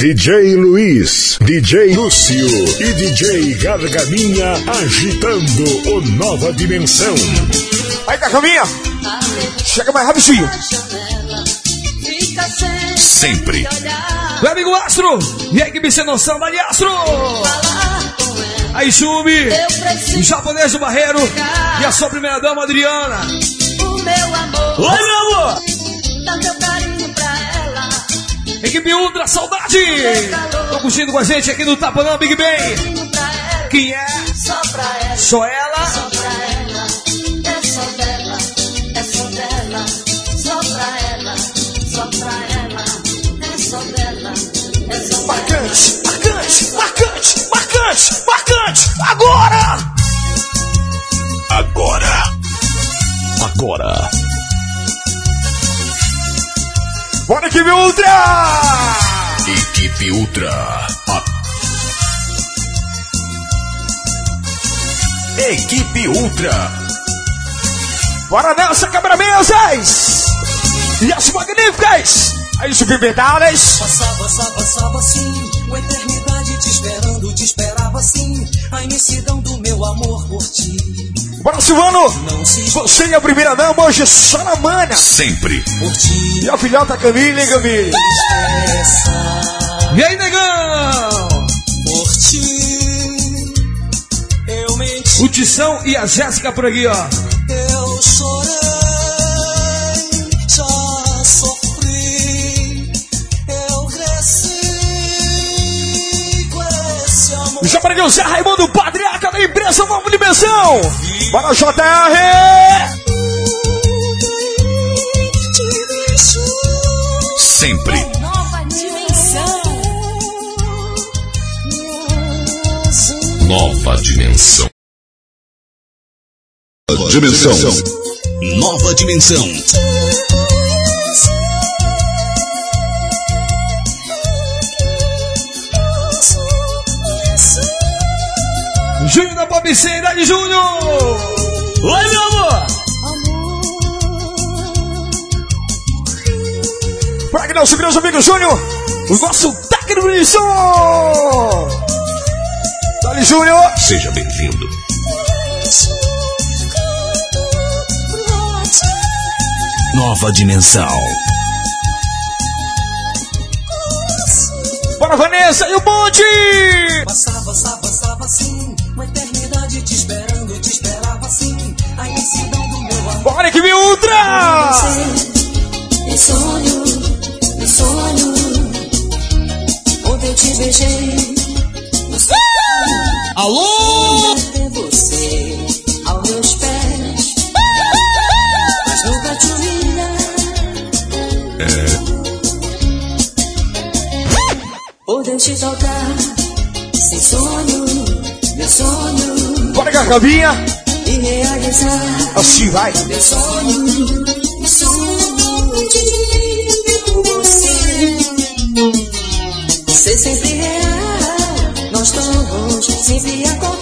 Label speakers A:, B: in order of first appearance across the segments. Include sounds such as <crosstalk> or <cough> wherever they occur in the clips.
A: DJ Luiz, DJ Lúcio e DJ Gargaminha agitando o Nova Dimensão.
B: Aí, Gargaminha! Chega mais rapidinho.
A: Sempre.
C: Meu amigo Astro! E aí, que me sem noção, Dani Astro! Aí, Chumi! O japonês do Barreiro e a sua primeira dama, Adriana.
D: O meu amor.
C: Oi, meu amor! Equipe Ultra, saudade! Tô curtindo com a gente aqui no Tapanã Big Bang.
D: Pra ela.
C: Quem é?
D: Só pra ela.
C: Só ela?
D: Só pra ela. Só dela. É só pra ela. Só pra ela. É só dela. É só.
B: Marcante, marcante, marcante, marcante, marcante. Agora!
A: Agora. Agora.
B: Bora, equipe Ultra!
A: Equipe Ultra. A- Equipe Ultra.
B: Bora nessa, quebra-mesas! E as magníficas! As subimentadas!
E: Passava, passava, passava assim, uma eternidade te esperando, te esperava assim, a imensidão do meu amor por ti.
B: Bora, Silvano! Você e a primeira dama hoje só na manha!
A: Sempre.
B: E a filhota Camila, hein, Camila?
E: essa
C: E aí, negão?
E: por ti. Eu menti,
C: O Tição e a Jéssica por aqui, ó.
E: eu chorei, Já
B: para o Zé Raimundo, patriarca da empresa Nova Dimensão! Bora, JR!
A: Sempre.
D: Nova dimensão.
A: Nova dimensão. Dimensão. Nova dimensão.
C: Júnior da Pop C, Idade Júnior! Oi, meu amor!
B: Para que nosso grande amigo Júnior, o nosso técnico de som! Dali, Júnior!
A: Seja bem-vindo. Nova dimensão.
B: Bora, Vanessa e o bonde!
E: Passava, passava, passava assim,
B: Bora, equipe Ultra!
D: Meu sonho, meu sonho. Ontem eu te beijei. Sonho
C: Alô?
D: você aos meus pés. Mas nunca te humilhar. Poder te tocar. Sem sonho, meu sonho.
B: Bora, Gargabinha!
D: E realizar.
B: Assim vai!
D: Meu sonho, sonho de viver com você. Ser sempre real, nós todos sempre acordar.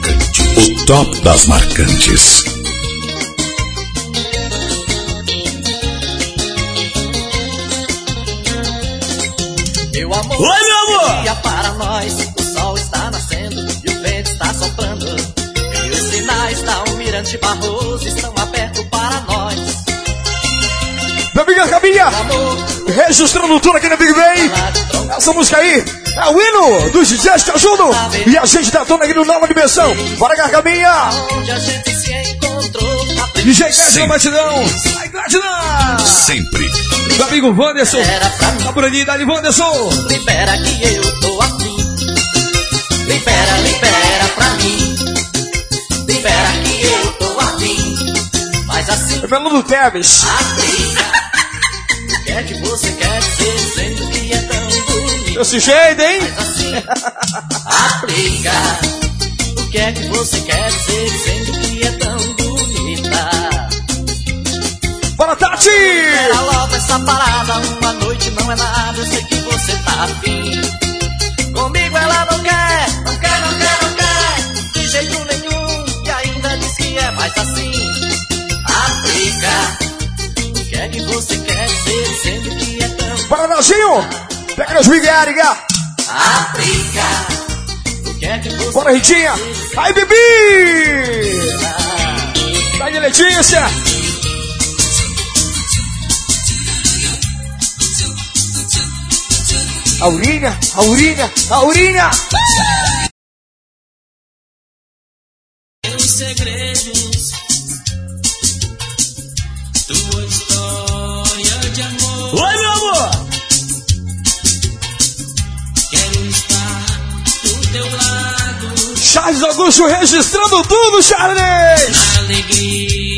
A: Das marcantes. O top das marcantes.
E: Meu amor,
C: Oi, meu amor!
E: dia para nós, o sol está nascendo e o vento está soprando. E os sinais da Almirante Barroso estão abertos para nós.
B: Meu amigo Gargabinha!
E: Amor,
B: Registrando tudo aqui na Big Bang! Essa música aí é o hino dos DJs que ajudam e a gente detona aqui no Nova Dimensão. Bora, Gargabinha!
E: onde a gente se encontrou. Aprendi
C: DJ na batidão! Ai, Gladys!
A: Sempre.
C: Meu amigo Wanderson!
E: Era pra mim.
C: Tá por ali, Dali Wanderson!
E: Libera que eu tô afim. Libera, libera pra mim. Libera que eu tô afim. Mas assim.
B: Pelo do Tebes.
E: Aplica. O que é que você quer dizer dizendo que é tão?
B: Desse jeito, hein?
E: Mas assim. Aplica. O que é que você quer dizer dizendo que é tão bonita?
B: Bora, Tati!
E: Era logo essa parada, uma noite não é nada, eu sei que você tá afim. Comigo ela não quer, não quer, não quer, não quer, de jeito nenhum, e ainda diz que é mais assim. Aplica, o que é que você quer dizer, dizendo que é tão...
B: Bora, Nazinho! Pega nos
E: é que você
B: Bora, Ritinha! Aí, Bibi! Tá aí, Letícia! Aurinha, Aurinha, Aurinha!
F: Meus segredos, tua
B: Charles Augusto registrando tudo, Charles!
F: alegria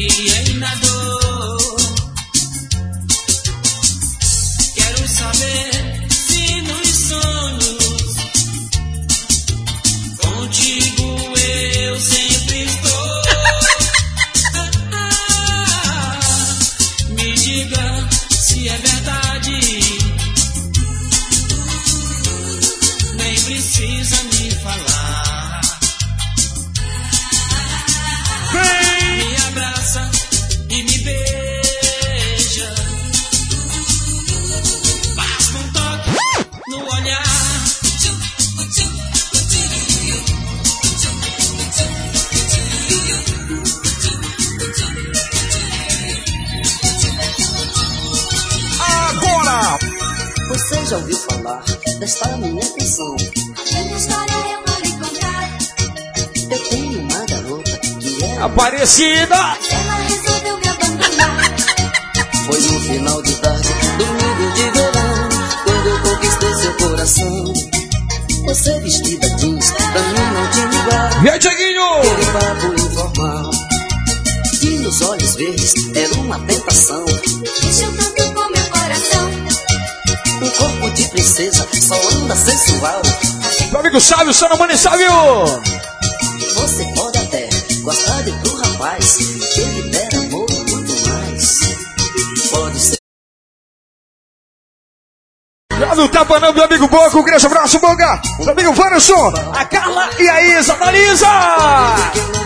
G: Meu
B: amigo Sávio, Sônia Mani Sávio!
D: Você pode até gostar de outro rapaz, que ele der amor muito mais. Pode ser.
B: Já não tá panando, meu amigo Boca, um grande abraço, Boca! Meu amigo Vanderson, a Carla e a Isa, da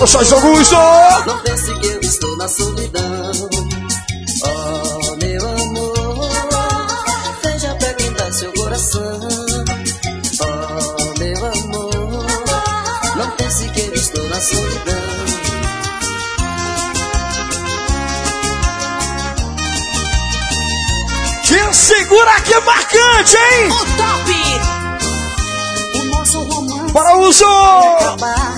D: amor.
B: Para o Charles Augusto!
D: Não pense que eu estou na solidão. Oh, meu amor. Veja dá seu coração. Oh, meu amor. Não pense que eu estou na solidão.
B: Que segura que é marcante, hein?
D: O top! O nosso romance
B: Para o uso!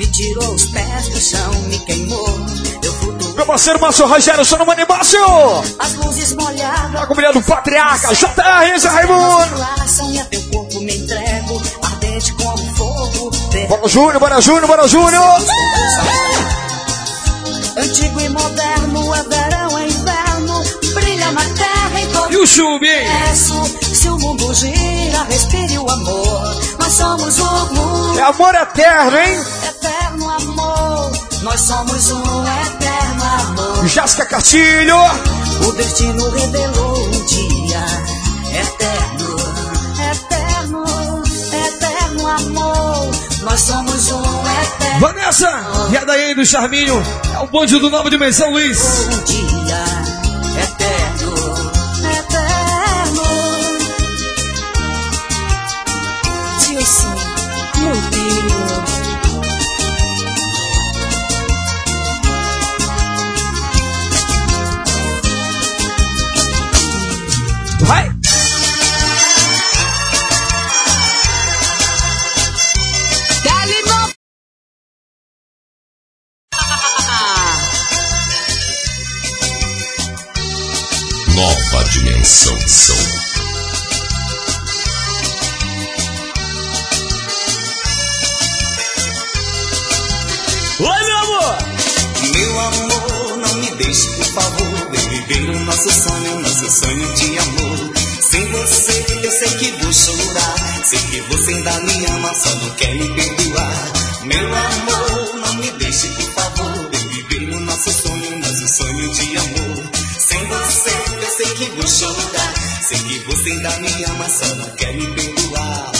D: Me tirou os pés do chão, me queimou. Eu flutuei.
B: Meu parceiro Márcio Rogério, Sônia Mani Márcio!
D: As luzes molhavam.
B: A comunidade do Patriarca, JR, Zé Raimundo!
D: E a teu corpo me entrego. Ardente como fogo.
B: Bora Júnior, bora Júnior, bora Júnior!
D: Antigo e moderno, é verão, é inverno. Brilha na terra em todo
B: E o Chub, hein?
D: universo. Se o mundo gira, respire o amor. Nós somos o mundo.
B: É amor eterno, hein?
D: Amor, nós somos um eterno amor.
B: Jéssica Castilho!
D: O destino revelou um dia eterno, eterno, eterno amor. Nós somos um eterno
B: Vanessa! E a daí do Charminho, é o bonde do Nova Dimensão Luiz!
D: um dia
H: Sei que você ainda me ama, só não quer me perdoar.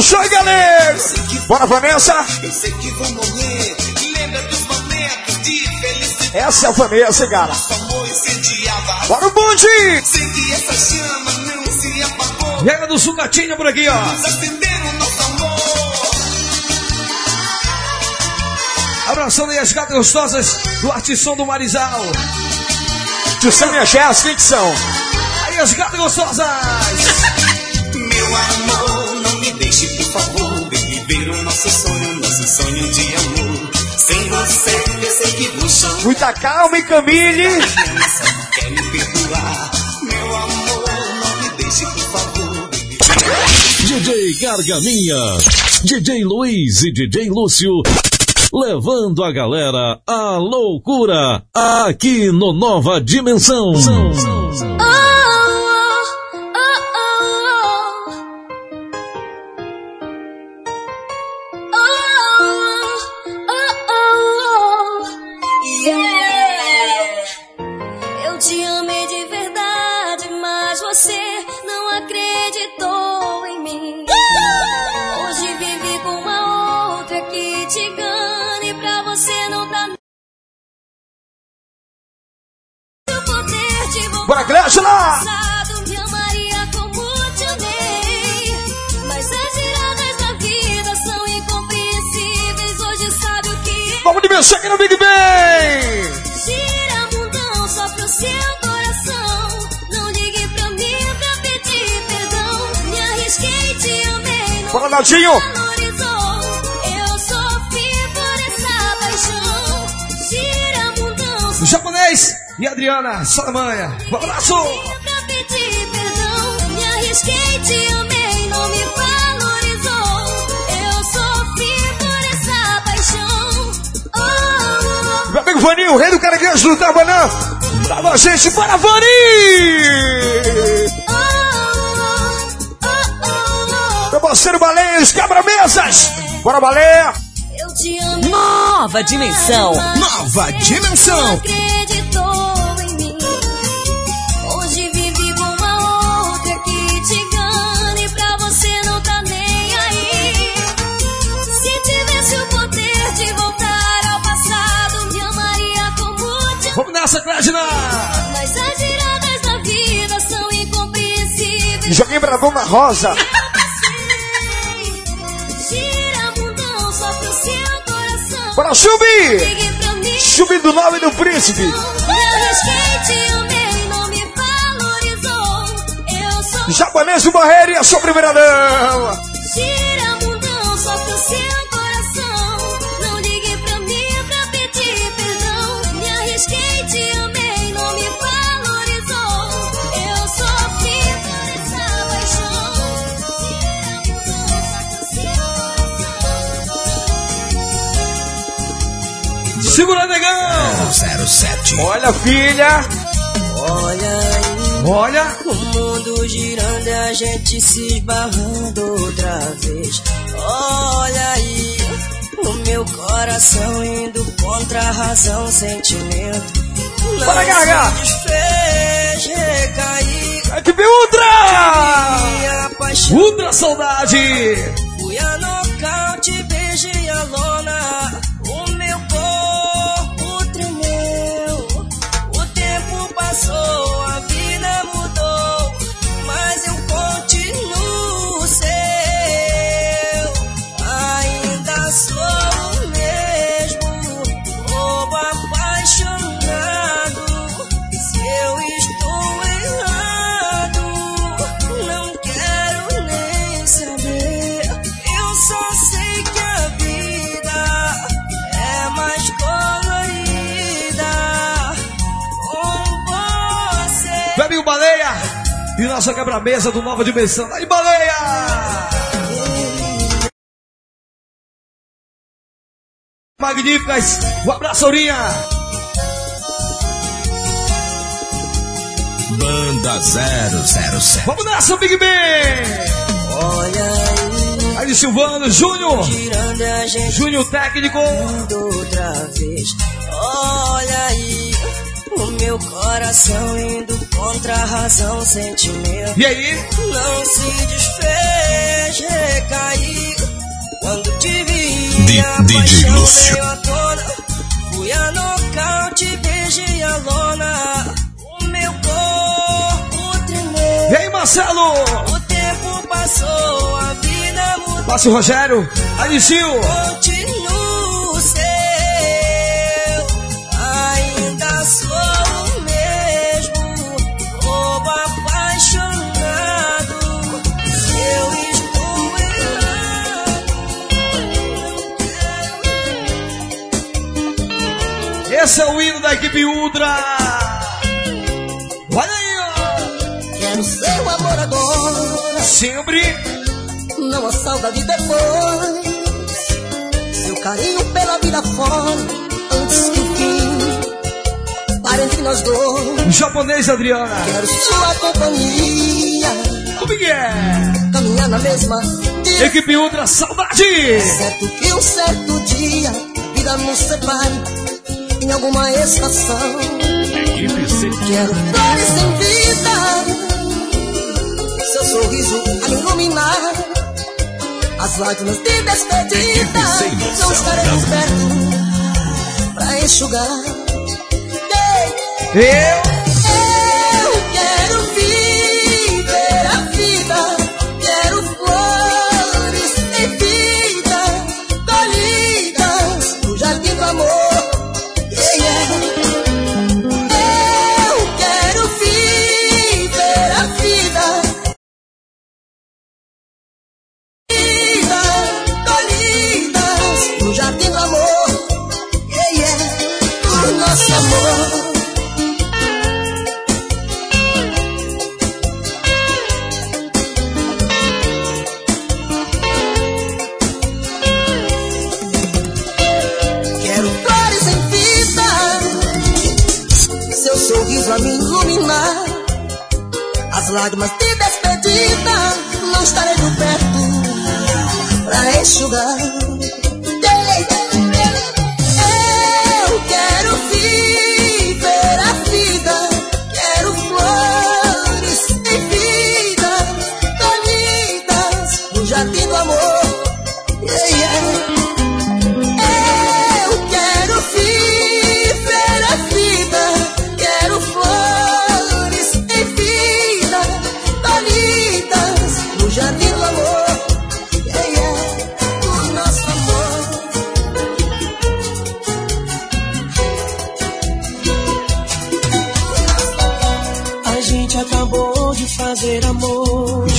B: Dando show, galego! Bora, Vanessa!
H: eu sei que vou morrer. Lembra dos momentos de felicidade.
B: Essa é a Vanessa, cara.
H: Nosso amor incendiava.
B: Bora o bonde!
H: Sei que essa chama não se apagou.
I: Rega do Sucatinha por aqui, ó.
H: Vamos acender o nosso amor.
I: Abraçando aí as gatas gostosas do Artição do Marizal.
B: Tio Sam e a Jess, quem que são?
I: Aí as gatas gostosas. <laughs>
H: Meu amor, deixe, por favor, de viver o nosso sonho, nosso sonho de amor. Sem você, eu sei que vou chorar.
B: Muita calma e
H: quer me perdoar. Meu amor, não me deixe, por favor, de viver
A: DJ Gargaminha, DJ Luiz e DJ Lúcio, levando a galera à loucura aqui no Nova Dimensão.
F: É
B: mexer aqui no Big Bang!
F: gira mundão só pro seu coração. Não ligue pra mim pra pedir perdão. Me arrisquei, te amei, não
B: Bora, Naldinho!
F: Eu sofri por essa paixão. Gira mundão só
I: Japonês e Adriana Salamanha. Um abraço.
F: pra pedir perdão. Me arrisquei, te amei, não me valorizou.
B: Meu amigo Vaninho, o rei do caranguejo do Tabanã! Tá com a gente, bora, Vani! Meu parceiro os quebra-mesas! Bora, Baleia!
F: Eu te amo.
J: Nova dimensão.
B: Nova dimensão!
I: Nessa, Clédina.
F: Mas as giradas da vida são incompreensíveis.
B: Joguei Bradão na Rosa!
F: Gira mundão só pro seu coração.
B: Bora,
F: pra mim.
B: Chubi do nome do príncipe! Japonês do Barreiro e a sua primeira dama!
I: Segura, negão.
A: 07.
B: Olha, filha!
D: Olha aí,
I: Olha.
D: o mundo girando e a gente se esbarrando outra vez. Olha aí, o meu coração indo contra a razão, sentimento. Não
B: Bora, Gaga!
D: se desfez, recaí.
B: Equipe Ultra!
D: Minha paixão
I: Ultra saudade.
D: Fui a nocaute, beijei a lona.
B: Nossa quebra-mesa do Nova Dimensão. Aí, Baleia! Magníficas, um abraço, Aurinha!
A: Banda 007.
B: Vamos nessa, Big Ben!
D: Olha aí,
B: Aí, Silvano, Júnior! Júnior técnico!
D: outra vez. Olha aí, o meu coração indo contra a razão, sentimento.
B: E aí?
D: Não se desfez, recair. Quando te vi,
A: Di-
D: a
A: DJ
D: paixão
A: Lúcio.
D: veio à tona. Fui a nocaute, beijei a lona. O meu corpo tremeu.
B: E aí, Marcelo?
D: O tempo passou, a vida mudou.
B: Passe o Rogério. Aí, Gil. Esse é o hino da equipe Ultra. Olha aí, ó.
D: Quero seu amor agora,
B: Sempre.
D: não a saudade depois. Seu carinho pela vida fora, antes que o fim. Para entre nós dois.
B: Japonês, Adriana.
D: Quero sua companhia,
B: Como que é?
D: caminhar na mesma direção.
B: Equipe Ultra, saudade.
D: Certo que um certo dia a vida nos separe em alguma estação.
A: Equipe C.
D: Quero flores em vida, seu sorriso a me iluminar. As lágrimas de despedida
A: sem noção,
D: não estaremos perto pra enxugar. Ei,
B: eu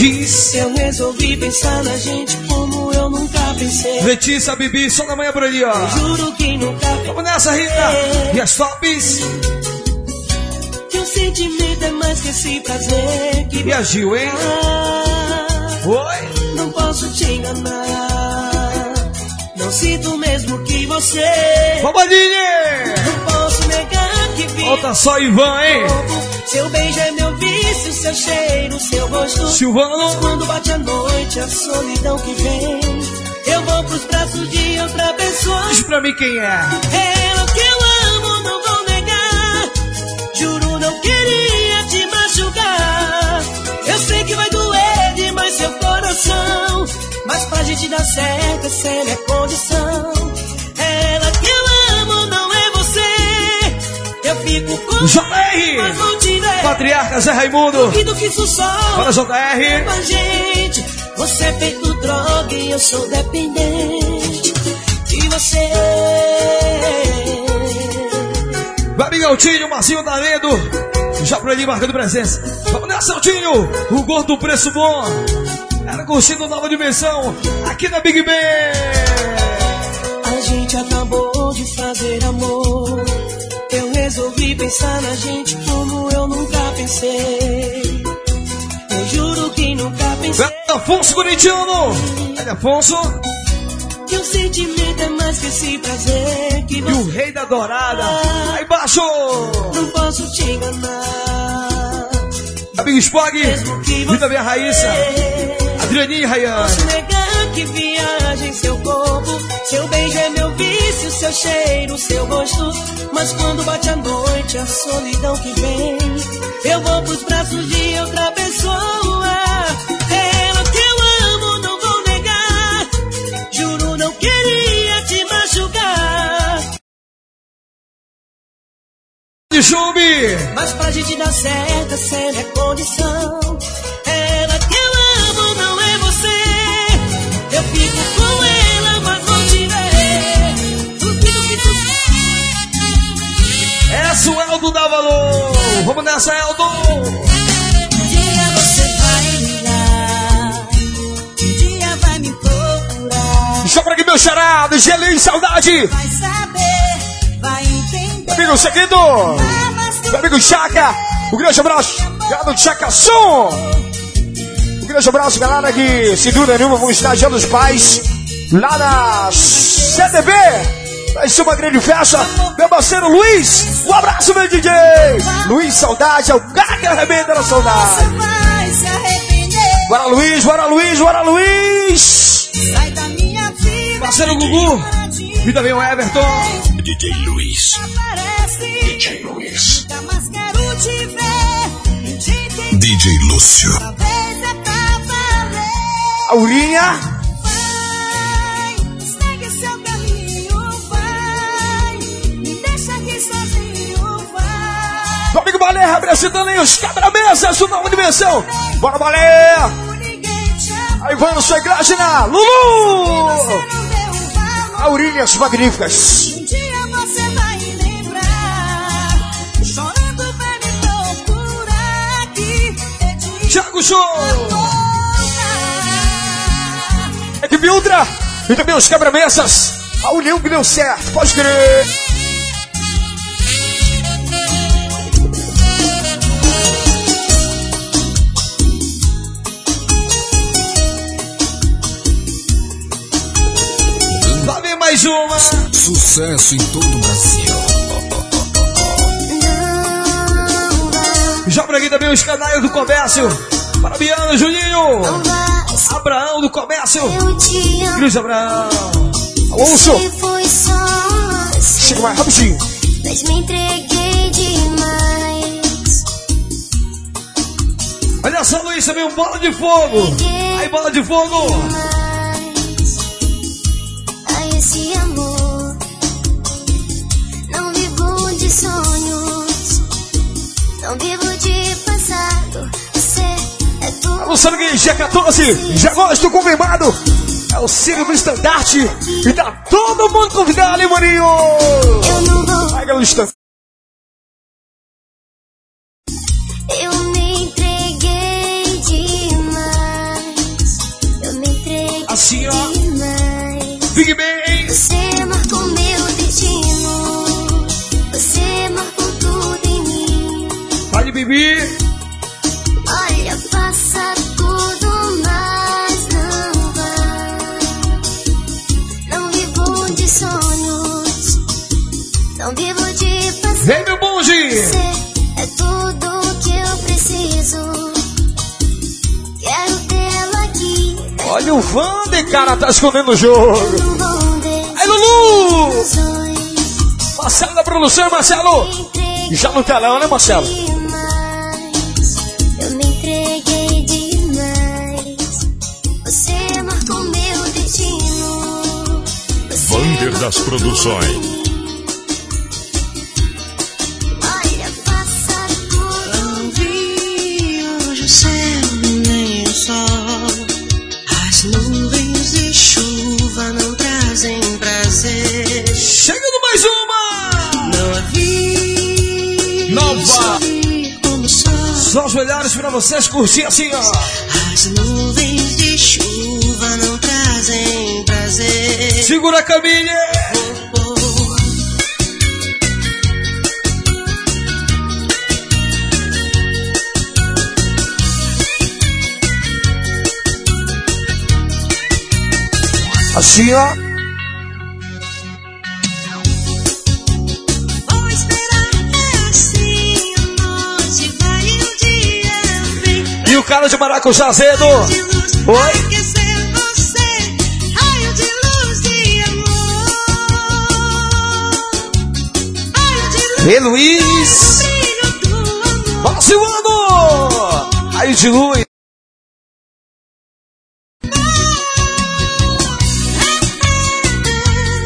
B: Diz.
D: Eu resolvi pensar na gente como eu nunca pensei.
B: Letícia, Bibi, só na manhã por ali, ó.
D: Juro que nunca
B: Vamos nessa, Rita. E as tops.
D: que o sentimento é mais que esse prazer que
B: E a Gil, hein? Oi.
D: Não posso te enganar. Não sinto mesmo que você.
B: Vamos.
D: Não posso negar que vi.
B: Falta só Ivan, hein?
D: Seu beijo é meu vício, seu cheiro, seu gosto.
B: Silvano.
D: Quando bate a noite, a solidão que vem. Eu vou pros braços de outra pessoa.
B: Diz pra mim quem é.
D: Ela que eu amo, não vou negar. Juro, não queria te machucar. Eu sei que vai doer demais seu coração. Mas pra gente dar certo, essa é minha condição. Fico com
B: JR. Patriarca Zé Raimundo.
D: Duvido que
B: Bora, JR.
D: com a gente. Você é feito droga e eu sou dependente de você.
B: Vai, Altinho, Marcinho Talento. Já por ali marcando presença. Vamos nessa, Altinho. O gordo preço bom. Era curtindo nova dimensão. Aqui na Big Ben.
D: A gente acabou de fazer amor. Resolvi pensar na gente como eu nunca pensei. Eu juro que nunca pensei
K: Afonso Corintiano. Aí, Afonso.
D: que o sentimento é mais que esse prazer que
K: E o rei da dourada. Aí embaixo.
D: não posso te enganar.
K: Amigo Spog. Vida minha Raíssa. Adrianinha e Rayane.
D: Posso negar que viaja em seu corpo. Seu beijo é meu vício, seu cheiro, seu gosto. Mas quando bate a noite, a solidão que vem, eu vou pros braços de outra pessoa. É ela que eu amo, não vou negar. Juro, não queria te machucar.
K: De chumbi.
D: Mas pra gente dar certo, essa é condição.
K: Eldo dá valor. Vamos nessa, Eldo.
D: Um dia você vai ligar. Um dia vai me procurar.
B: Que meu charado, gelinho saudade.
D: Vai saber, vai entender.
B: Amigo seguido. Meu amigo Chaca. Um grande abraço. Galera do Chaca Som. Um grande abraço, galera que, sem dúvida nenhuma, vão estar Dia dos Pais lá na CDB. Vai ser uma grande festa. Meu parceiro Luiz. Um abraço, meu DJ. Luiz, saudade. É o cara que arrebenta na saudade. Bora, Luiz. Bora, Luiz. Bora, Luiz.
D: Sai da minha vida.
K: Parceiro Gugu. Vida bem o Everton.
A: DJ Luiz. DJ Luiz.
D: Nunca mais quero
B: Balé representando aí os quebra-mesas do Nova Dimensão. Bora, Balé.
D: Ama.
B: Aí no sua igreja na Lulu. Aurinhas magníficas.
D: Um dia você vai lembrar. Chorando vai me procurar aqui. Pedir
K: Thiago Show.
B: Equipe Ultra. E também os quebra-mesas. A união que deu certo. Pode crer.
K: Mais uma.
A: Sucesso em todo o Brasil.
K: Já aqui também os canais do comércio. Parabiano, Juninho. Abraão do comércio. Cruz Abraão.
B: Alonso. Chega mais rapidinho.
F: mas me entreguei demais.
K: Olha só, Luiz, também um bola de fogo. Aí, bola de fogo.
F: Esse amor não vivo de sonhos, não vivo de passado. Você é tudo.
B: Alô, sangue, dia 14. Já gosto confirmado. É o signo do estandarte. E tá todo mundo convidado, hein, maninho?
F: Eu não vou,
B: Vai, galera do estandarte.
F: eu me
K: Bibi.
F: Olha, passa tudo, mas não vai. Não vivo de sonhos. Não vivo de passado.
K: Vem, meu bonde.
F: Você é tudo que eu preciso. Quero tê-lo aqui.
B: Olha o Vander, cara, tá escondendo o jogo. Aí, Lulu! Marcelo da produção, Marcelo. Já no telão, né, Marcelo?
D: O sol.
K: Só os melhores pra vocês curtir assim, ó.
D: As nuvens de chuva.
K: Segura a
D: Camille!
B: Assim, ó.
D: E o
B: cara de maracujá
D: cedo.
B: Oi?
D: E
B: Luiz.
D: amor.
B: Vacilando! Aí de luz.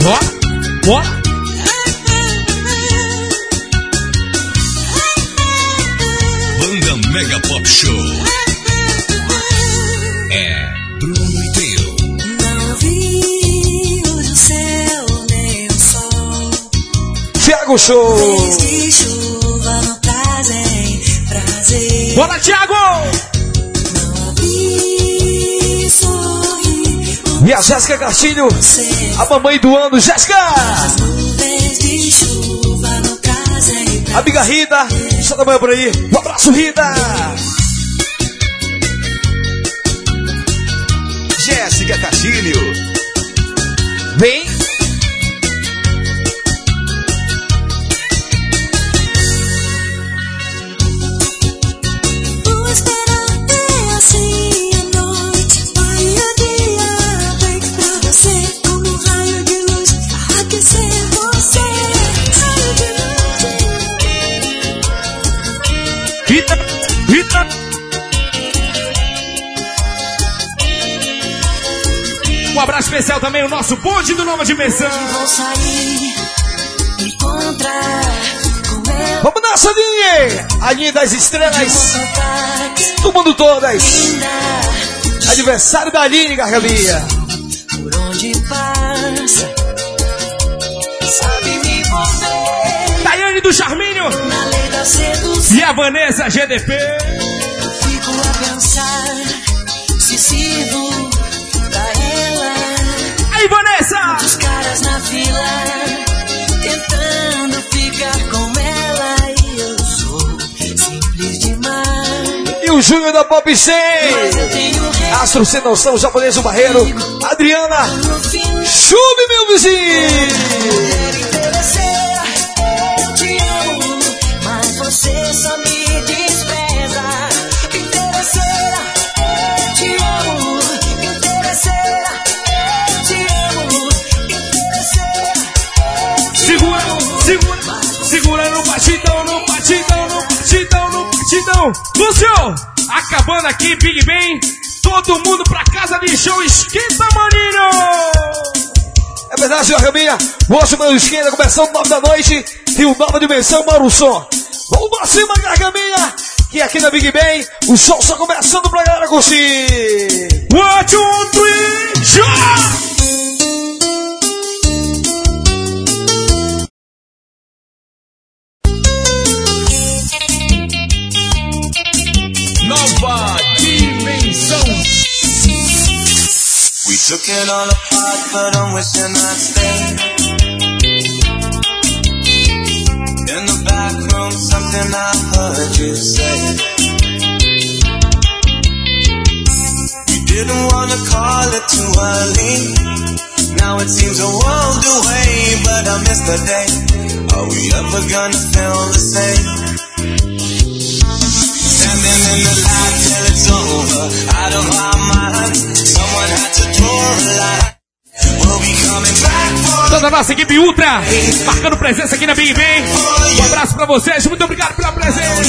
K: Ó, ó.
A: Banda Mega Pop Show.
B: Thiago Show.
D: Trazem prazer.
K: Bora,
D: sorrir
B: E a Jéssica Castilho. A mamãe do ano, Jéssica. Amiga Rita. Da manhã por aí. Um abraço, Rita.
A: Jéssica Castilho.
B: Vem.
D: Um
K: abraço especial também, o nosso bonde do Nova Dimensão.
D: Vou sair, encontrar.
B: Vamos nessa, Aninha. Aninha das estrelas. Do mundo todas.
D: linda.
B: Aniversário da Aline, Gargabinha.
D: Por onde passa, sabe me envolver.
K: Tayane do Charminho
D: Na lei da sedução,
K: e a Vanessa GDP.
D: fico a pensar caras na fila tentando ficar com ela. E eu sou simples demais.
B: E o Júnior da Pop 100.
D: Mas eu tenho rei
B: Astro Sem Noção, Japonês do Barreiro. Adriana. Chube, meu vizinho.
D: Te amo, mas você só me
K: batidão, no batidão, no batidão, no batidão. Lúcio, acabando aqui, Big Ben. Todo mundo pra casa de show, esquenta, maninho!
B: É verdade, Gargabinha. Hoje, meu esquerda, começando nove da noite. E o Nova Dimensão, Mauro Som. Vamos pra cima, Gargabinha. Que aqui na Big Bang, o show só começando pra galera curtir.
K: One, two, three, show!
H: Took it all apart, but I'm wishing I'd stay. In the back room, something I heard you say. You didn't wanna call it too early. Now it seems a world away, but I miss the day. Are we ever gonna feel the same? Standing in the light for
K: Toda a nossa equipe Ultra, marcando presença aqui na Big Ben. Um abraço pra vocês, muito obrigado pela presença.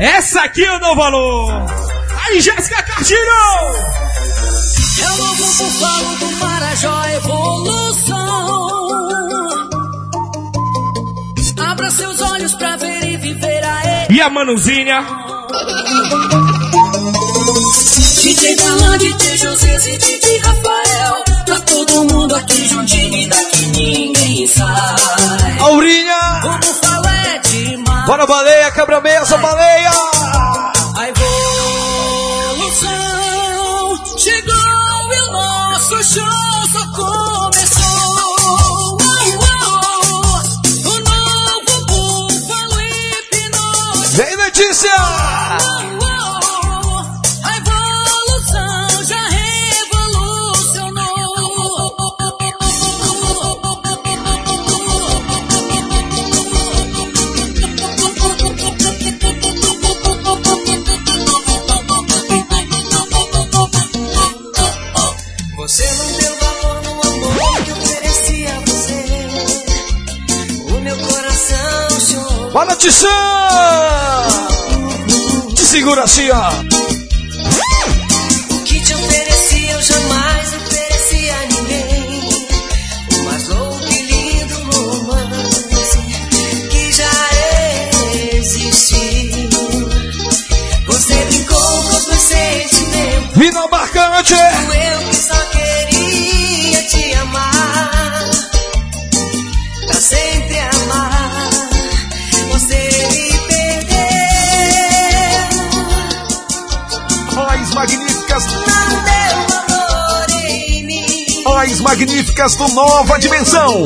K: Essa aqui eu dou valor. Aí, Jéssica Cartilho!
L: É o novo bufalo do Marajó Evolução. Abra seus olhos pra ver e viver a ele.
K: E a Manuzinha.
L: DJ Darlan, DJ José e DJ Rafael. Tá todo mundo aqui juntinho e daqui ninguém sai.
B: Aurinha.
L: O bufalo é demais.
B: Bora, baleia, quebra mesa, baleia.
D: Vem, Letícia!
B: Bora, Tissan! Te segura assim, ó.
D: O que te ofereci eu jamais ofereci a ninguém. O mais louco e lindo romance que já existiu. Você brincou com os meus sentimentos.
B: Vina marcante!
D: Eu que só
B: magníficas do Nova Dimensão.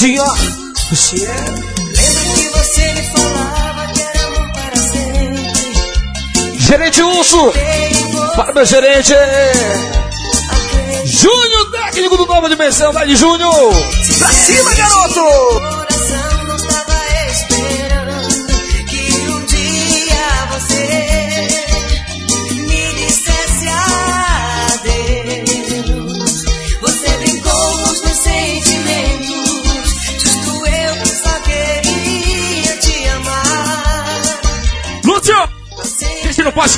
B: Assim, ó. Você é.
D: Lembra que você me falava que era amor para sempre?
B: Gerente Urso! Para meu gerente! Júnior, técnico do Nova Dimensão, vai de Júnior! Pra cima, garoto!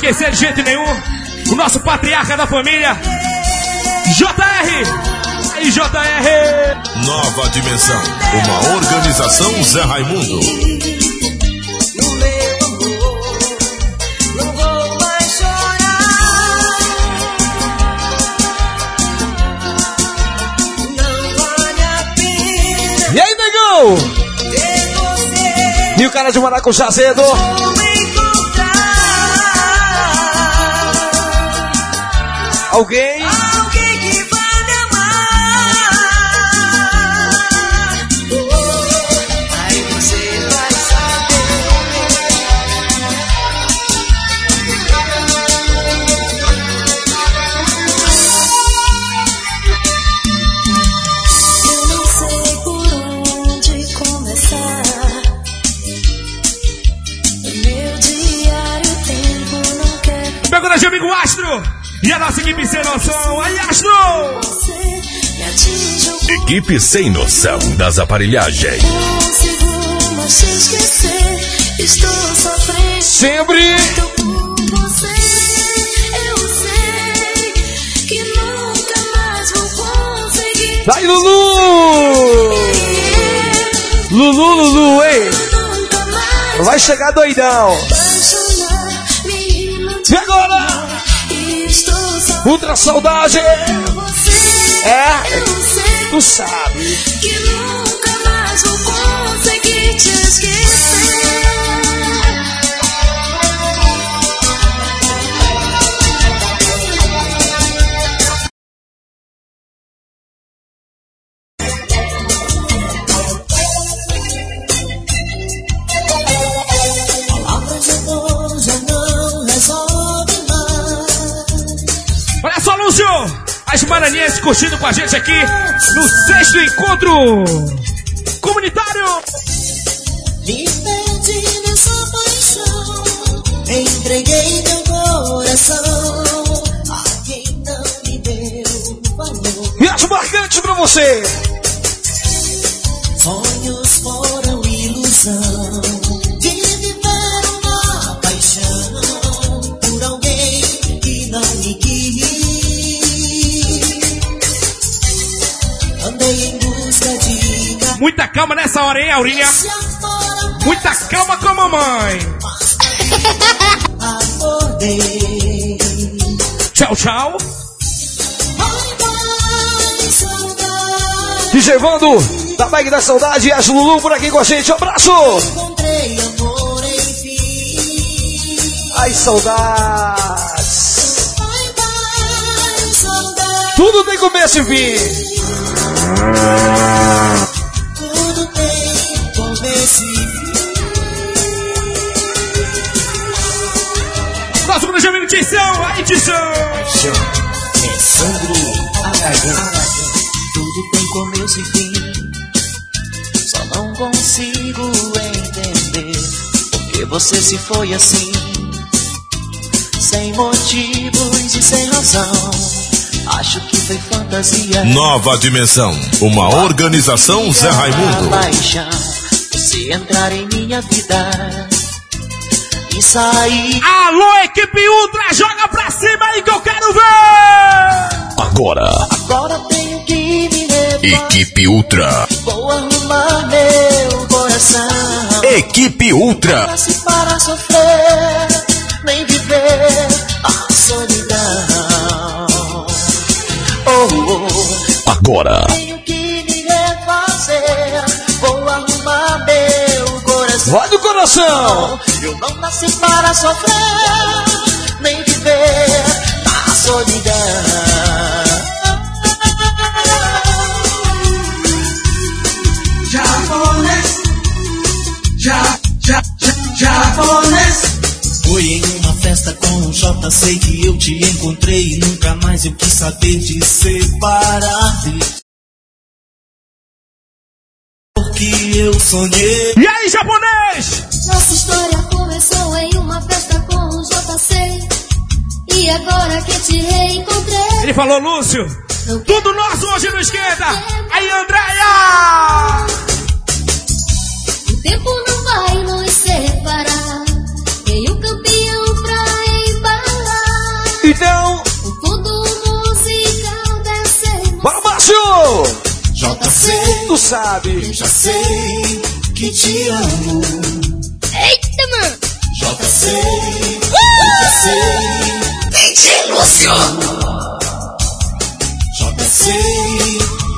K: Esquecer de jeito nenhum o nosso patriarca da família, JR. Aí, JR.
A: Nova Dimensão, uma organização Zé Raimundo.
D: no meu amor, não vou mais chorar. Não vale a pena
B: E aí, negão? E o cara de maracujá cedo? Alguém?
K: Nossa equipe sem noção. Aí,
A: Equipe sem noção das aparelhagens.
B: Sempre! Vai, Lulu! Lulu, Lulu,
F: mais
B: Vai chegar doidão! E agora? Ultra saudade! É,
F: sei
B: tu sabe.
K: Gente aqui no sexto encontro comunitário.
F: Me perdi nessa paixão, entreguei meu coração a quem não me deu valor.
B: E as marcantes pra você!
K: Muita calma nessa hora, hein, Aurinha? Muita calma com a mamãe. <laughs> Tchau, tchau.
B: DJ Vando, da Bag da Saudade, e as Lulu por aqui com a gente. Um abraço!
H: Encontrei amor, enfim.
B: Ai, saudades! Tudo tem começo e fim.
H: Tudo tem começo e
K: Tição, a edição.
H: Sandro Aragão. Tudo tem começo e fim. Só não consigo entender porque você se foi assim. Sem motivos e sem razão. Acho que foi fantasia.
A: Nova Dimensão, uma organização Zé Raimundo.
H: Paixão, você entrar em minha vida e sair.
K: Alô, equipe Ultra, joga pra cima aí que eu quero ver!
A: Agora,
H: Agora tenho que me levar.
A: Equipe Ultra.
H: Vou arrumar meu coração.
A: Equipe Ultra.
H: Nasci para sofrer, nem viver a solidão.
A: Agora,
H: tenho que me refazer. Vou arrumar meu coração.
B: Vai do coração!
H: Eu não nasci para sofrer, nem viver a solidão.
M: Japonês, ja, ja, ja, japonês.
H: Foi em uma festa com o JC que eu te encontrei e nunca mais eu quis saber de separar. Porque eu sonhei.
K: E aí, japonês?
F: Nossa história começou em uma festa com o JC. E agora que te reencontrei,
K: Ele falou, Lúcio. Tudo nosso hoje no esquenta. Aí, Andréia!
F: O tempo não vai nos separar. Veio campeão pra
H: JC,
B: Tu sabe.
H: eu já sei que te amo.
F: Eita, mano!
H: JC, eu já sei. DJ Lúcio. JC,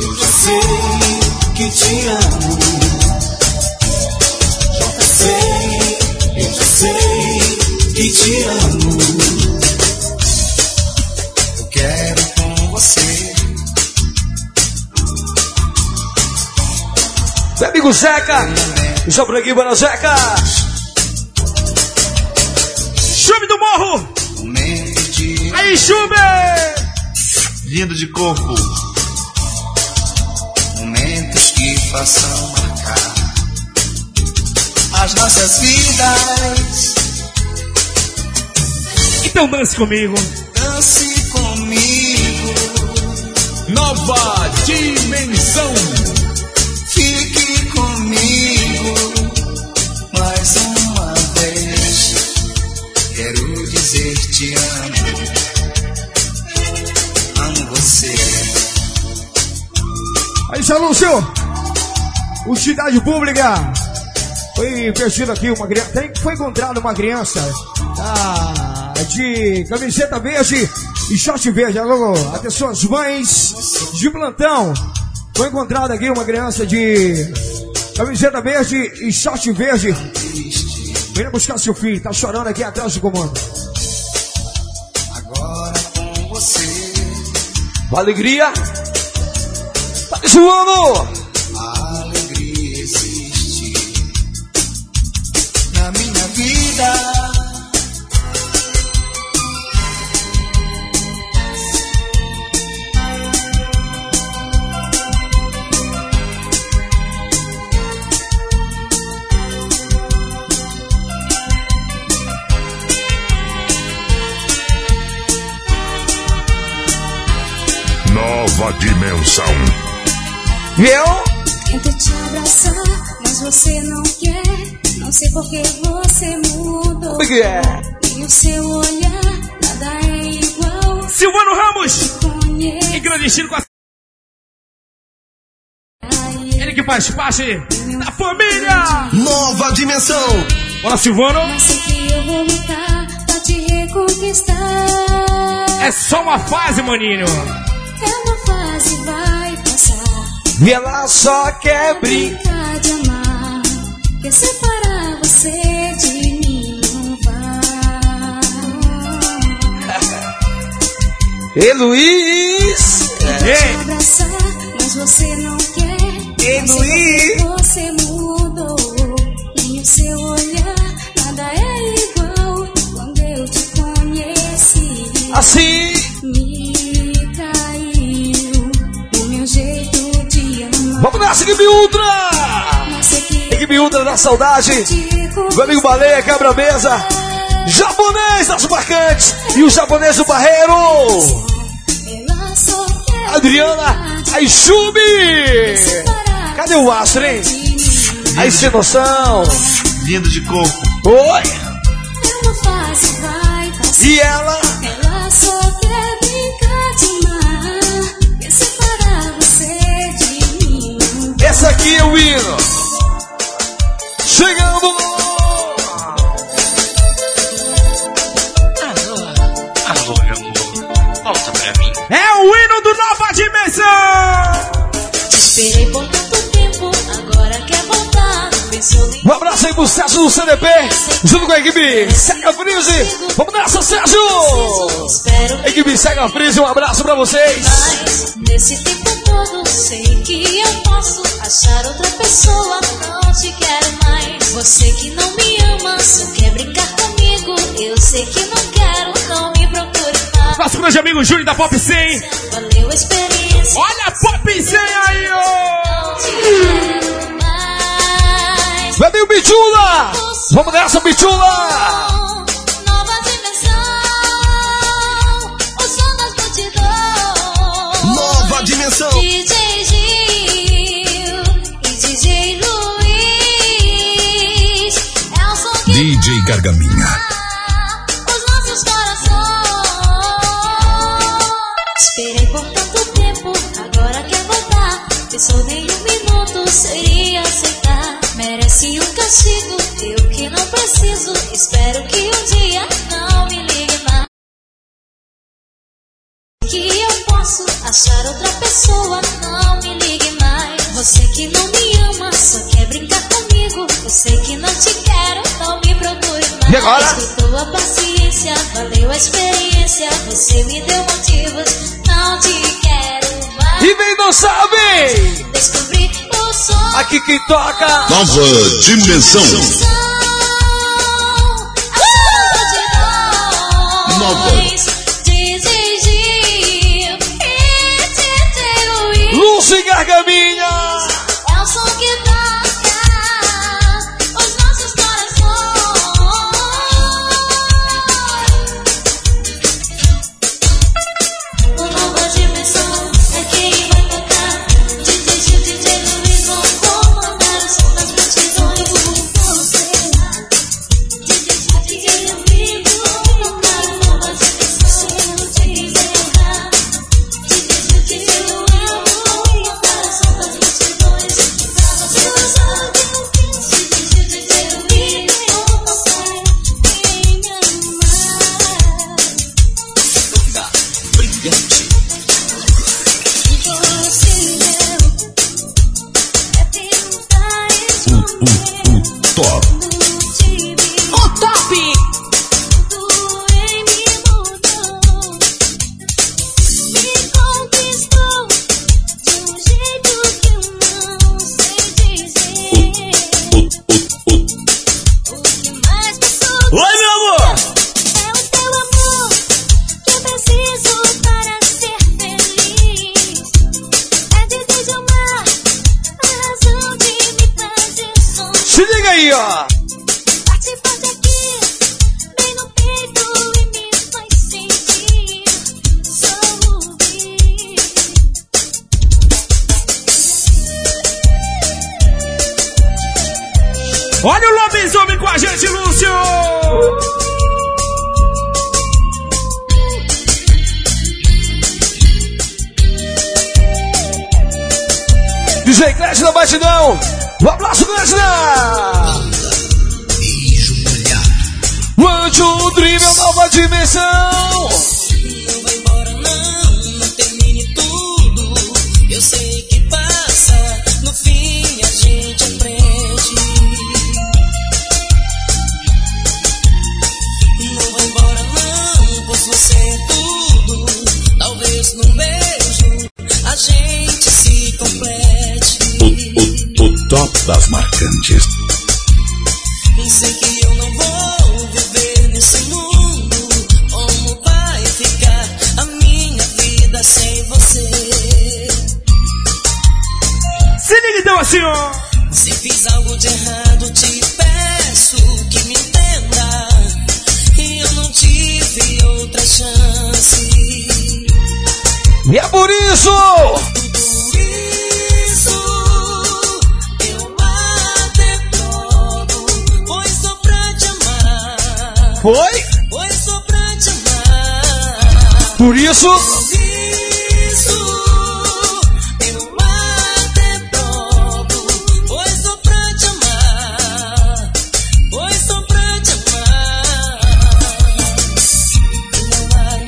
H: eu já sei que te amo. JC, eu já sei que te amo.
B: Meu amigo Zeca. Deixa por aqui, bora Zeca.
K: Chube do morro! Aí, Chube!
M: Lindo de corpo.
H: momentos que façam marcar as nossas vidas.
K: Então dance comigo.
H: Dance comigo,
A: Nova Dimensão.
H: Comigo mais uma vez. Quero dizer te amo, amo você.
B: Aí, seu Lúcio. Utilidade pública. Foi perdido aqui uma criança. Tem, foi encontrada uma criança ah, de camiseta verde e short verde. Alô, atenção, as mães de plantão. Foi encontrada aqui uma criança de camiseta verde e short verde. Venha buscar seu filho, tá chorando aqui atrás do comando.
H: Agora com você,
B: Com alegria. Tá zoando!
A: Nova Dimensão.
B: Viu?
F: Tento te abraçar, mas você não quer. Não sei por que você mudou.
B: Como é que é?
F: E o seu olhar, nada é igual.
K: Silvano Ramos! Em grande estilo com a... Ele que faz parte da família.
B: Nova dimensão.
K: Bora, Silvano. É só uma fase, maninho.
N: É uma fase, vai passar.
F: E ela só quer brincar.
N: De amar. Quer separar você de mim, não vai. <laughs>
F: E Luiz.
K: Ei,
N: abraçar, mas você não quer.
F: Ei,
N: Não
F: Luiz.
N: Você mudou, nem o seu olhar, nada é igual quando eu te conheci.
F: Assim. Vamos nessa, equipe Ultra. Equipe Ultra da saudade. Meu amigo Baleia, quebra-mesa. Japonês das marcantes. E o japonês do Barreiro. Adriana
N: separar
F: Cadê o astro, hein? Aí sem noção.
B: Lindo de corpo.
F: Oi. E ela.
N: Ela só quer
F: Essa aqui é o hino. Chegando.
O: Alô, meu amor. Volta pra mim.
K: é o hino do Nova Dimensão.
N: Te esperei por tanto tempo, agora quer voltar.
F: Um abraço aí pro Sérgio do CDP. Junto com a equipe Sega Freeze. Vamos nessa, Sérgio. Equipe Sega Freeze, um abraço pra vocês.
N: mais. Nesse tempo todo, sei que eu posso achar outra pessoa. Não te quero mais. Você que não me ama, só quer brincar comigo. Eu sei que não quero, não me procure mais.
K: Nosso grande amigo Júnior da Pop 100.
N: Valeu a experiência.
K: Olha a Pop 100 aí, ó.
F: Meu amigo Bichula. Vamos nessa, Bichula.
N: Nova dimensão, DJ
A: Gargaminha.
N: dá os nossos corações. Esperei por tanto tempo, agora quer voltar. Pensou nem um minuto, seria aceitar. Merece um castigo, eu que não preciso. Espero que um dia não me ligue mais. Posso achar outra pessoa, não me ligue mais. Você que não me ama, só quer brincar comigo. Eu sei que não te quero, não me procure mais.
F: E agora?
N: Escutou a paciência, valeu a experiência. Você me deu motivos, não te quero mais.
F: E vem não sabe.
N: Descobri o som.
F: Aqui quem toca.
A: Nova Dimensão.
N: Nova.
F: Lúcio e Gargaminha.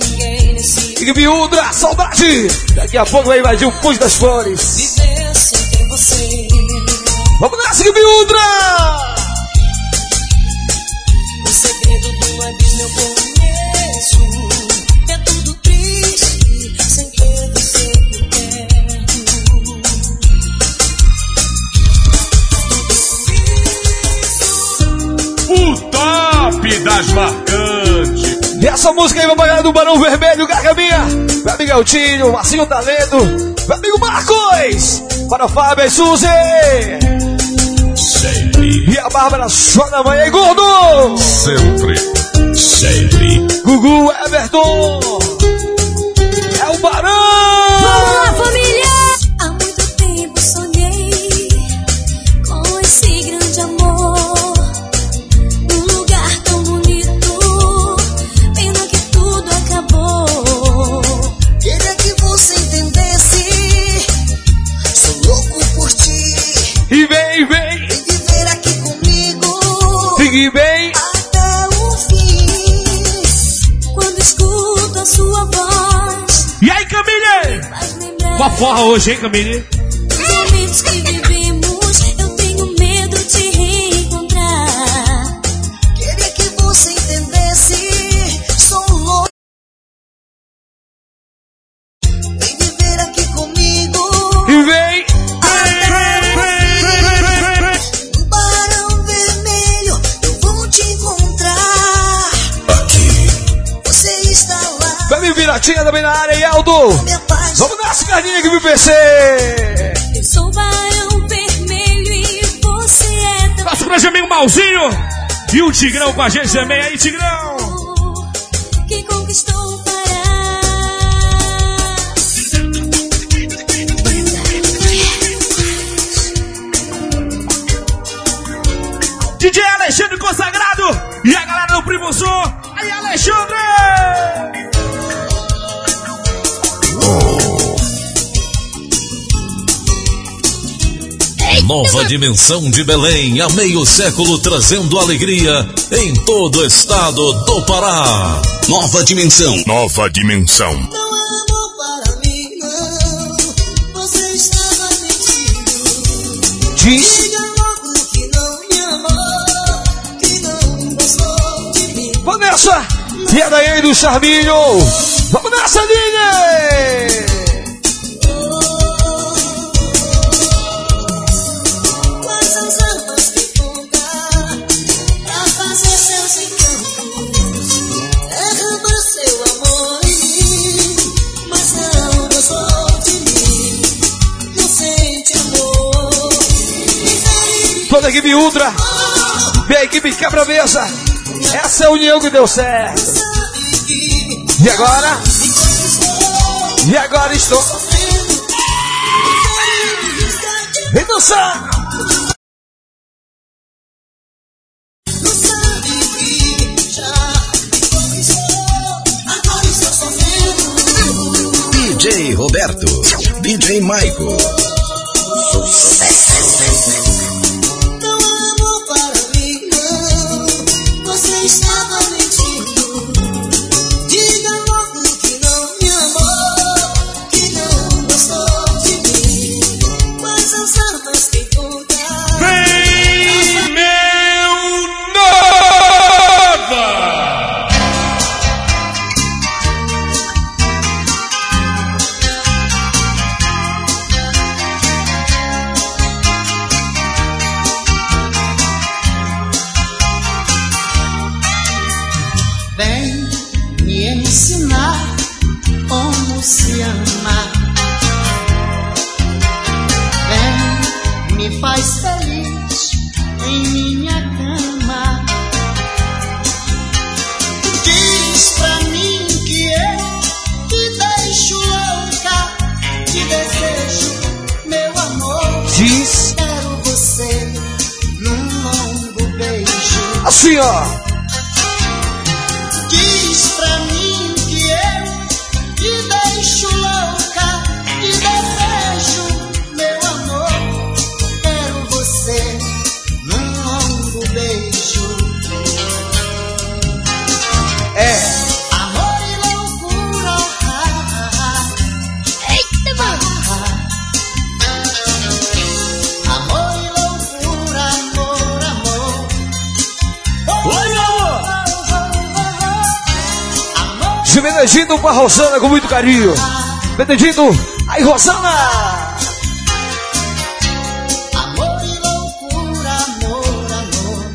D: Ninguém nesse
B: Big Ultra, saudade. Daqui a pouco vai invadir o Fundo das Flores.
D: viver sem ter você.
B: Vamos nessa, Big essa música aí vai do Barão Vermelho, Gargaminha. Meu amigo Eltinho, Marcinho Talento. Meu amigo Marcos. Para o Fábio e Suzy.
A: Sempre,
B: E a Bárbara só na manhã, e gordo.
A: sempre, sempre.
B: Gugu Everton. É o Barão.
F: Lembrar
K: Uma forra hoje, hein, Camille?
F: os momentos que vivemos. Eu tenho medo de reencontrar.
D: Queria que você entendesse. Sou louco. Vem viver aqui comigo.
B: E vem.
D: No barão vermelho eu vou te encontrar. Você está lá.
B: Vai me viratinha também na área, e Aldo. Vamos nessa, Carninha que me PC.
F: Eu sou barão vermelho e você é tão
K: Nosso grande amigo Malzinho. E o Tigrão com a gente também. Aí, Tigrão.
F: que conquistou o Pará.
K: DJ Alexandre Consagrado. E a galera do Primo Som. Aí, Alexandre.
A: Nova dimensão de Belém, há meio século trazendo alegria em todo o estado do Pará. Nova dimensão. Nova dimensão.
D: Não é amor para mim, não. Você estava mentindo.
B: Diz.
D: Diga logo que não me amou. Que não gostou de mim.
B: Vamos nessa. E a Daiane do Charminho. Vamos nessa, Nini. Toda a equipe Ultra. E a equipe quebra-mesa. Essa é a união que deu certo. E agora? E agora estou. Vem dançar.
P: DJ Roberto, DJ Maico. Sucesso.
B: Rosana com muito carinho. Benedito, aí Rosana!
Q: amor e loucura, amor, amor.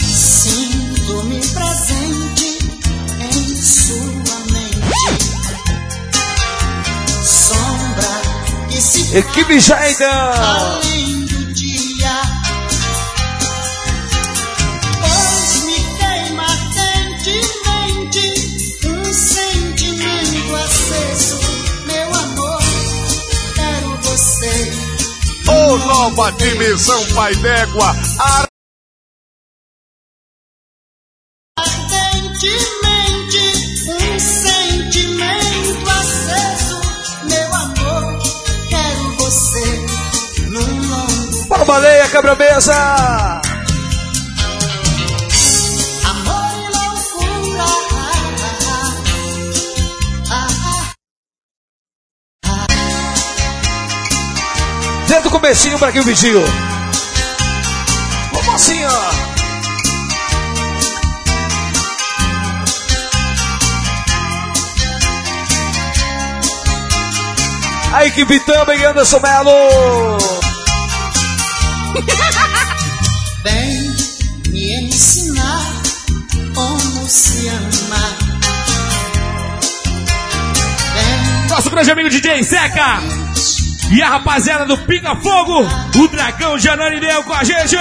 Q: Sinto-me presente em sua mente. Sombra que se
B: Equipe Jaidan.
A: Nova dimensão Pai d'Égua,
B: pra quem o pediu. Vamos assim, ó. A equipe também, Anderson Melo. <laughs>
Q: Vem me ensinar como se ama.
K: Nosso grande amigo DJ Zeca e a rapaziada do Pinga Fogo, o Dragão Janarineu com a gente!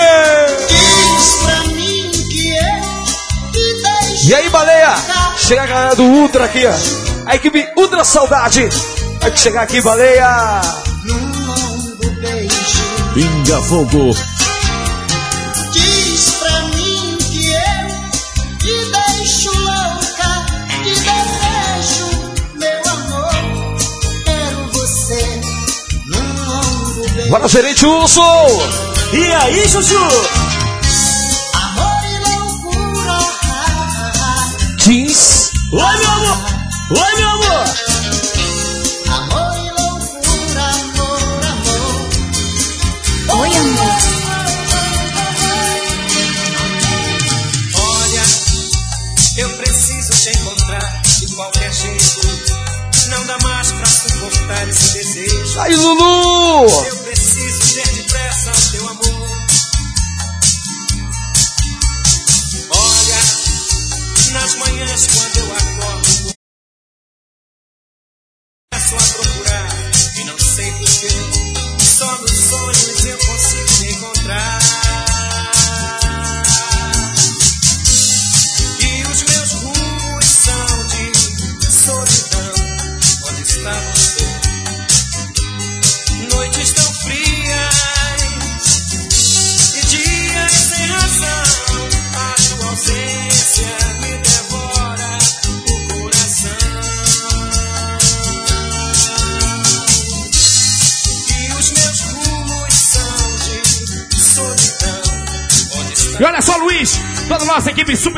B: E aí, baleia? Chega a galera do Ultra aqui, ó. A equipe Ultra Saudade. Vai chegar aqui, baleia.
A: Pinga Fogo,
B: Bora, gerente Urso.
K: E aí, Chuchu?
Q: Amor e loucura.
B: Jeans.
K: Oi, meu amor! Oi, meu amor!
Q: Amor e loucura, amor, amor.
F: Oi, amor.
D: Olha, eu preciso te encontrar de qualquer jeito. Não dá mais pra suportar esse desejo.
B: Aí, Lulu.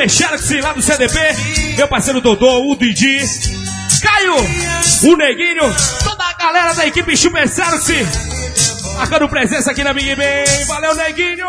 K: Kleber lá do CDB, meu parceiro Dodô, o Didi, Caio, o Neguinho, toda a galera da equipe Super marcando presença aqui na Big Bang. Valeu, Neguinho!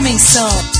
R: dimensão.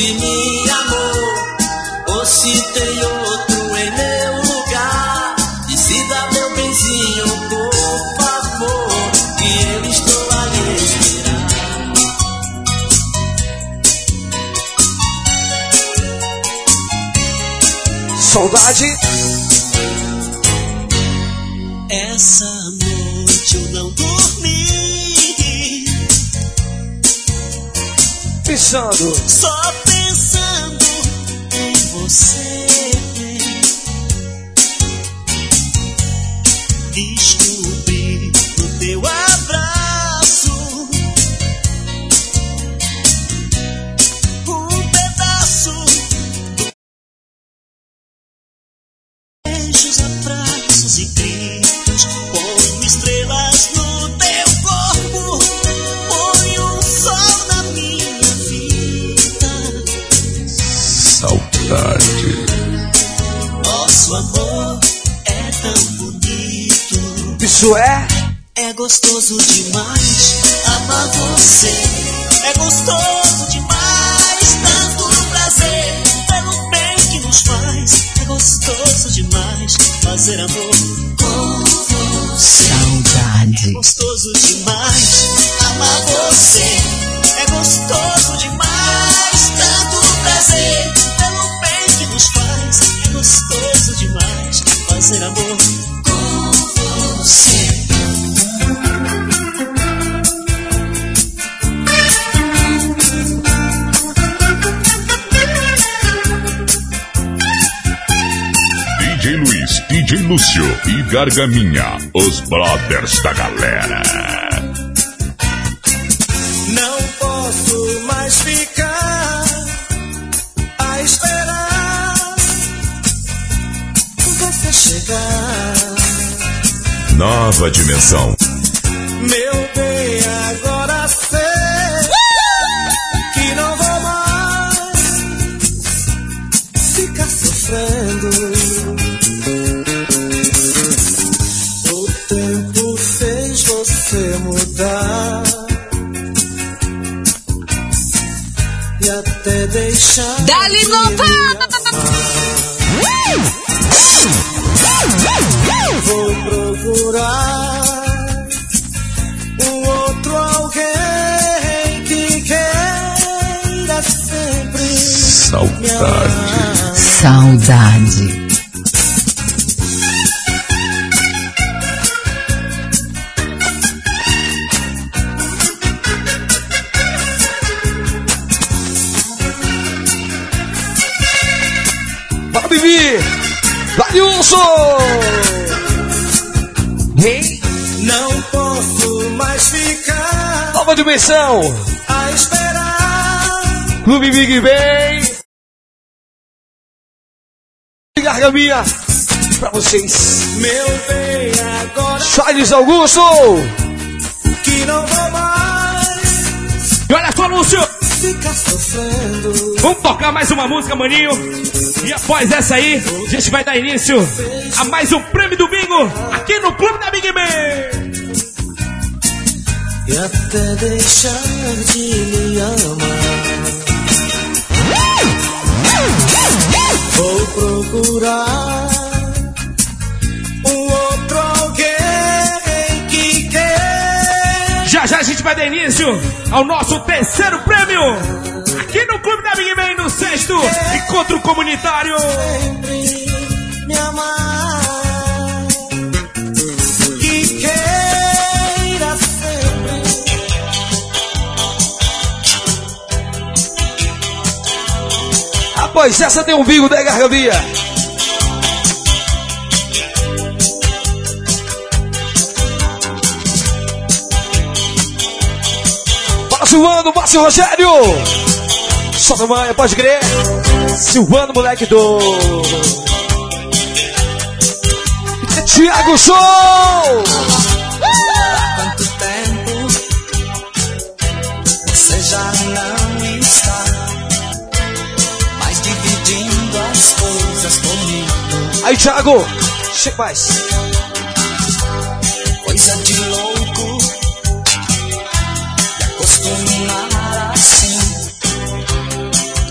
S: de
D: mim, amor, ou se tem outro em meu lugar. Decida, meu benzinho, por favor, que eu estou a lhe esperar.
B: Saudade.
D: Essa noite eu não dormi.
B: Pensando.
D: Só Say.
B: isso é.
D: É gostoso demais amar você. É gostoso demais tanto prazer pelo bem que nos faz. É gostoso demais fazer amor com você. Saudade. É gostoso demais amar você. É gostoso demais tanto prazer pelo bem que nos faz. É gostoso demais fazer amor
A: Lúcio e Gargaminha, os brothers da galera.
H: Não posso mais ficar a esperar você chegar.
A: Nova dimensão.
H: Meu bem, mudar e até deixar.
R: Dali
H: amar. Vou procurar um outro alguém que queira sempre
A: Saudade.
R: Saudade.
B: Dimensão!
H: a esperar.
B: Clube Big Bang! Gargaminha! Pra vocês!
H: Meu bem, agora
B: Charles Augusto!
H: que não vou mais
K: E olha só, Lúcio, vamos tocar mais uma música, maninho. E após essa aí, a gente vai dar início a mais um prêmio do bingo aqui no Clube da Big Bang.
H: E até deixar de me amar. Vou procurar um outro alguém que quer.
K: Já já a gente vai dar início ao nosso terceiro prêmio aqui no Clube da Big Bang, no sexto encontro comunitário.
H: sempre me amar.
B: Após essa tem um bingo da Gargaminha! Fala, Silvano, Márcio Rogério! Solta manha, pode crer! Silvano, moleque do... Tiago Show!
H: Comigo.
B: Aí, Thiago, chega mais.
H: Coisa de louco me acostumar assim.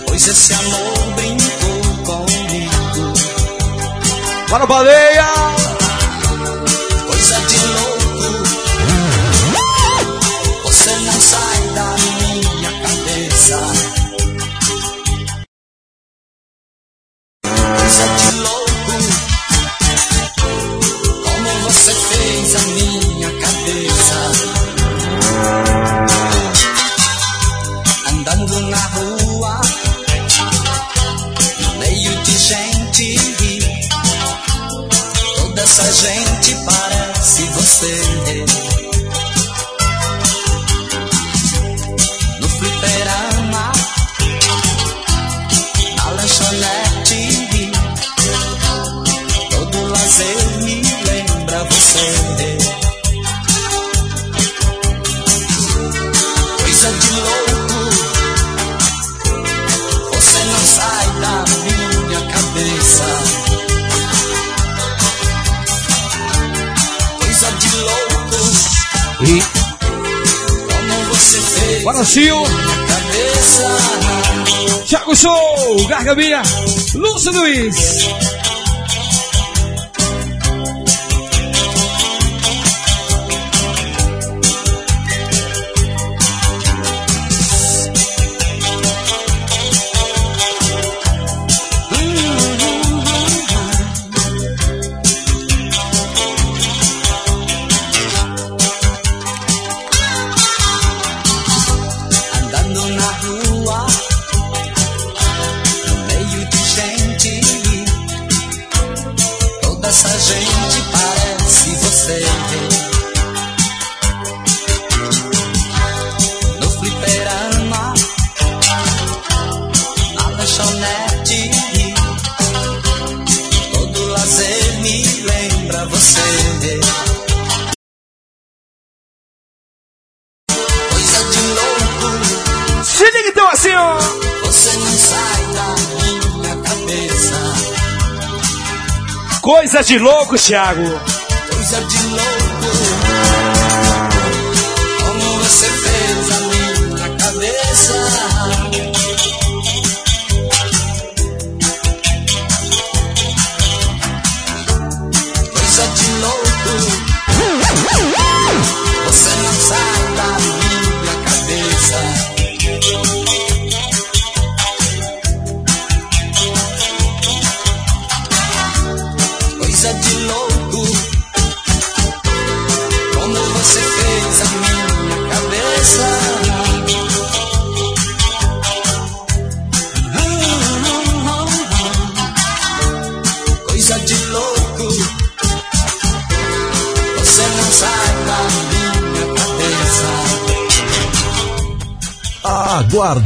H: Pois esse amor brincou comigo.
B: Bora, baleia! Gargaminha! Lúcio Luiz!
K: Thiago.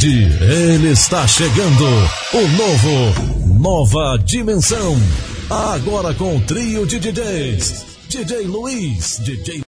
A: ele está chegando, o novo, nova dimensão. Agora com o trio de DJs, DJ Luiz, DJ